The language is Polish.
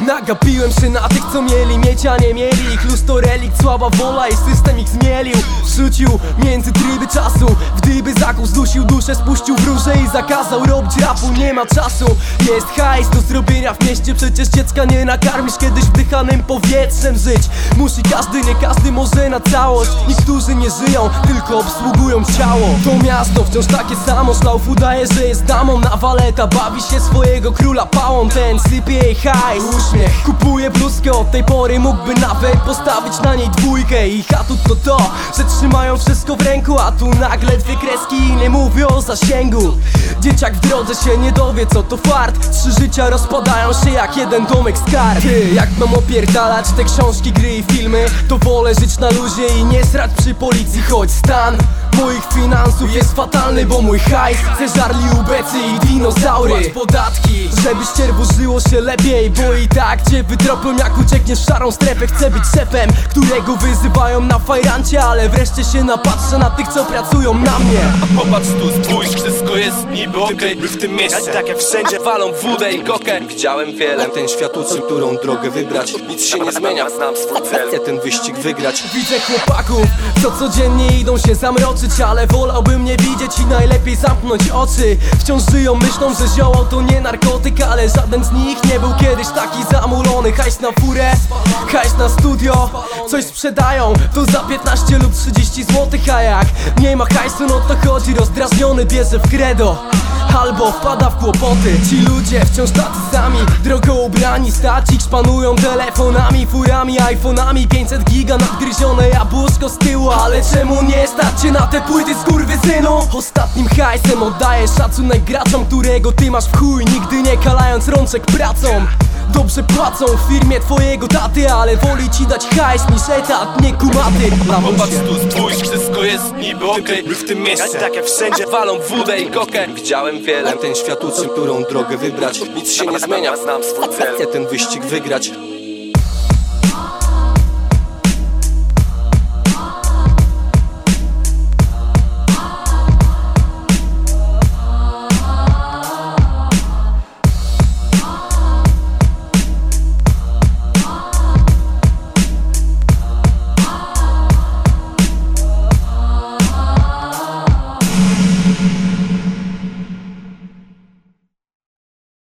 Nagapiłem się na tych co mieli mieć, a nie mieli Ich. Luz relikt, słaba wola i system ich zmielił. Wrzucił między tryby czasu. Gdyby zakuł zdusił duszę, spuścił wróże i zakazał robić rapu. Nie ma czasu, jest hajs do zrobienia w mieście. Przecież dziecka nie nakarmisz kiedyś wdychanym powietrzem żyć. Musi każdy, nie każdy może na całość. Niektórzy nie żyją, tylko obsługują ciało. To miasto wciąż takie samo. Szlauf udaje, że jest damą. Na waleta bawi się swojego króla pałą. Ten sypie jej hajs, uśmiech. Kupuje bluzkę, od tej pory mógłby nawet postawić na niej dwójkę. Ich atut to to, że trzymają wszystko w ręku A tu nagle dwie kreski i nie mówią o zasięgu. Dzieciak w drodze się nie dowie co to fart. Trzy życia rozpadają się jak jeden domek z kart. Ty, jak mam opierdalać te książki, gry i filmy? To wolę żyć na luzie i nie srać przy policji Choć stan moich finansów jest fatalny Bo mój hajs zeżarli ubecy i dinozaury. Płać podatki, żeby ścierwu żyło się lepiej Bo i tak cię wytropią jak uciekniesz w szarą strefę. Chcę być szefem, którego wyzywają na fajrancie Ale wreszcie się napatrzę na tych co pracują na mnie. Popatrz tu, spójrz, wszystko jest niby okej W tym mieście, tak jak wszędzie walą wódę i kokę. Widziałem wiele, ten świat uczy, którą drogę wybrać. Nic się nie zmienia, znam swój cel. Chcę ten wyścig wygrać. Widzę chłopaków, co codziennie idą się zamroczyć Ale wolałbym nie widzieć i najlepiej zamknąć oczy. Wciąż żyją, myślą, że zioło to nie narkotyk Ale żaden z nich nie był kiedyś taki zamulony. Hajs na furę, hajs na studio Coś sprzedają, to za 15 lub 30 złotych A jak nie ma hajsu, no to chodzi rozdrażniony Bierze w credo Albo wpada w kłopoty. Ci ludzie wciąż tacy sami Drogo ubrani, stać ich szpanują telefonami Furami, iPhone'ami 500 giga nadgryzione jabłuszko z tyłu. Ale czemu nie stać cię na te płyty synu? Ostatnim hajsem oddajesz szacunek graczom Którego ty masz w chuj Nigdy nie kalając rączek pracą. Dobrze płacą w firmie twojego taty Ale woli ci dać hajs niż etat, nie kumaty. Popatrz tu, spójrz, jest niby okej W tym mieście, tak jak wszędzie walą wódę i kokę. Widziałem wiele, ten świat uczy, którą drogę wybrać. Nic się nie zmienia, znam swój cel. Chcę ten wyścig wygrać